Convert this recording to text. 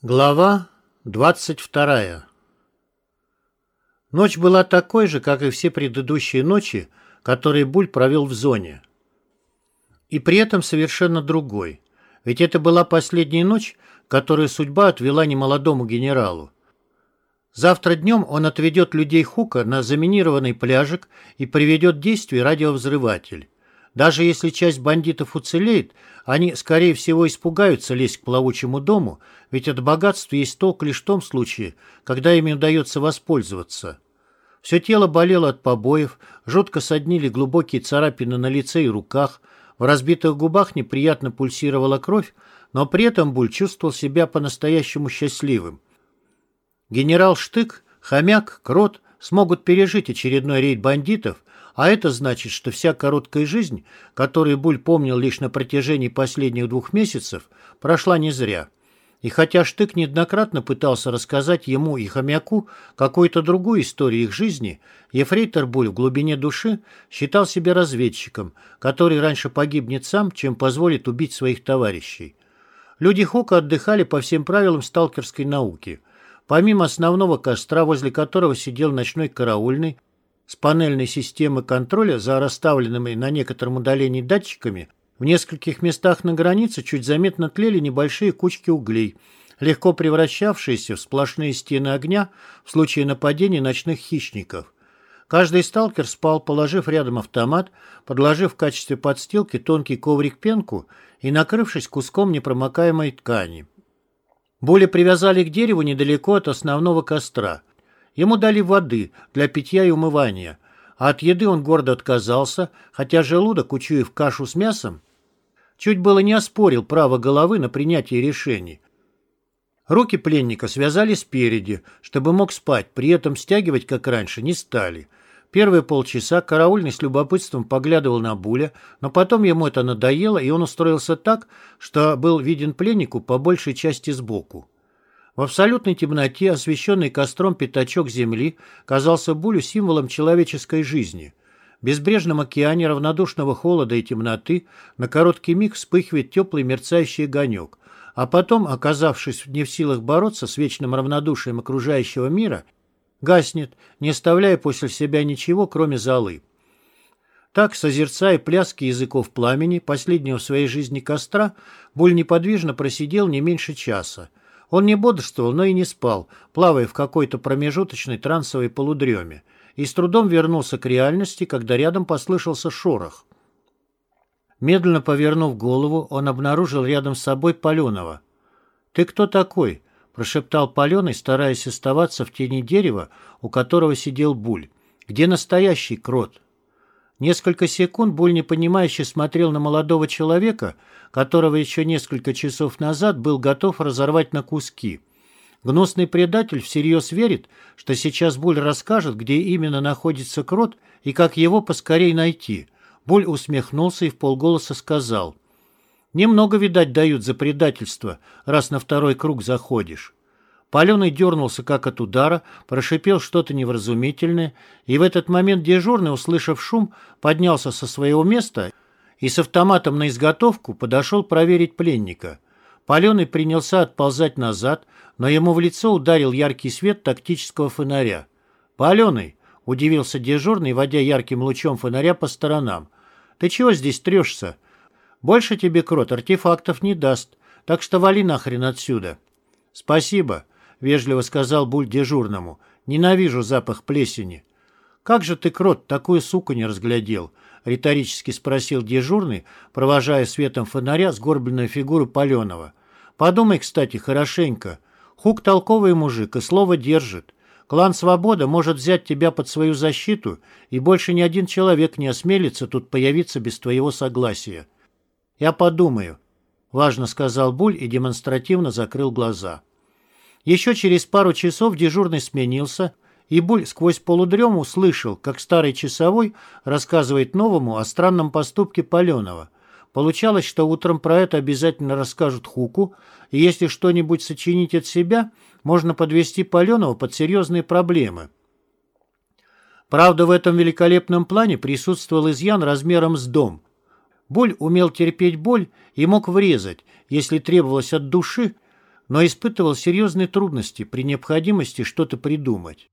Глава 22 Ночь была такой же, как и все предыдущие ночи, которые Буль провел в зоне. И при этом совершенно другой. Ведь это была последняя ночь, которую судьба отвела немолодому генералу. Завтра днем он отведет людей Хука на заминированный пляжик и приведет действие радиовзрыватель. Даже если часть бандитов уцелеет, они, скорее всего, испугаются лезть к плавучему дому, ведь от богатства есть толк лишь в том случае, когда ими удается воспользоваться. Все тело болело от побоев, жутко соднили глубокие царапины на лице и руках, в разбитых губах неприятно пульсировала кровь, но при этом Буль чувствовал себя по-настоящему счастливым. Генерал Штык, Хомяк, Крот смогут пережить очередной рейд бандитов, а это значит, что вся короткая жизнь, которую Буль помнил лишь на протяжении последних двух месяцев, прошла не зря. И хотя Штык неоднократно пытался рассказать ему и хомяку какую-то другую историю их жизни, Ефрейтор Буль в глубине души считал себя разведчиком, который раньше погибнет сам, чем позволит убить своих товарищей. Люди Хука отдыхали по всем правилам сталкерской науки. Помимо основного костра, возле которого сидел ночной караульный, с панельной системы контроля за расставленными на некотором удалении датчиками в нескольких местах на границе чуть заметно тлели небольшие кучки углей, легко превращавшиеся в сплошные стены огня в случае нападения ночных хищников. Каждый сталкер спал, положив рядом автомат, подложив в качестве подстилки тонкий коврик-пенку и накрывшись куском непромокаемой ткани. Боли привязали к дереву недалеко от основного костра – Ему дали воды для питья и умывания, а от еды он гордо отказался, хотя желудок, учуяв кашу с мясом, чуть было не оспорил право головы на принятие решений. Руки пленника связали спереди, чтобы мог спать, при этом стягивать, как раньше, не стали. Первые полчаса караульный с любопытством поглядывал на Буля, но потом ему это надоело, и он устроился так, что был виден пленнику по большей части сбоку. В абсолютной темноте, освещенный костром пятачок земли, казался Булю символом человеческой жизни. В безбрежном океане равнодушного холода и темноты на короткий миг вспыхивает теплый мерцающий огонек, а потом, оказавшись не в силах бороться с вечным равнодушием окружающего мира, гаснет, не оставляя после себя ничего, кроме золы. Так, созерцая пляски языков пламени, последнего в своей жизни костра, Буль неподвижно просидел не меньше часа. Он не бодрствовал, но и не спал, плавая в какой-то промежуточной трансовой полудреме, и с трудом вернулся к реальности, когда рядом послышался шорох. Медленно повернув голову, он обнаружил рядом с собой Паленова. «Ты кто такой?» – прошептал Паленый, стараясь оставаться в тени дерева, у которого сидел Буль. «Где настоящий крот?» Несколько секунд Буль непонимающе смотрел на молодого человека, которого еще несколько часов назад был готов разорвать на куски. Гнусный предатель всерьез верит, что сейчас Буль расскажет, где именно находится крот и как его поскорей найти. Буль усмехнулся и в полголоса сказал, «Немного, видать, дают за предательство, раз на второй круг заходишь». Паленый дернулся как от удара, прошипел что-то невразумительное, и в этот момент дежурный, услышав шум, поднялся со своего места и с автоматом на изготовку подошел проверить пленника. Паленый принялся отползать назад, но ему в лицо ударил яркий свет тактического фонаря. «Паленый!» — удивился дежурный, водя ярким лучом фонаря по сторонам. «Ты чего здесь трешься? Больше тебе крот артефактов не даст, так что вали нахрен отсюда». «Спасибо», — вежливо сказал Буль дежурному. «Ненавижу запах плесени». «Как же ты, крот, такую суку не разглядел?» — риторически спросил дежурный, провожая светом фонаря сгорбленную фигуру Паленова. «Подумай, кстати, хорошенько. Хук толковый мужик и слово держит. Клан Свобода может взять тебя под свою защиту, и больше ни один человек не осмелится тут появиться без твоего согласия». «Я подумаю», — важно сказал Буль и демонстративно закрыл глаза. Еще через пару часов дежурный сменился, и Буль сквозь полудрему слышал, как старый часовой рассказывает новому о странном поступке Паленова. Получалось, что утром про это обязательно расскажут Хуку, и если что-нибудь сочинить от себя, можно подвести Паленова под серьезные проблемы. Правда, в этом великолепном плане присутствовал изъян размером с дом. Боль умел терпеть боль и мог врезать, если требовалось от души, но испытывал серьезные трудности при необходимости что-то придумать.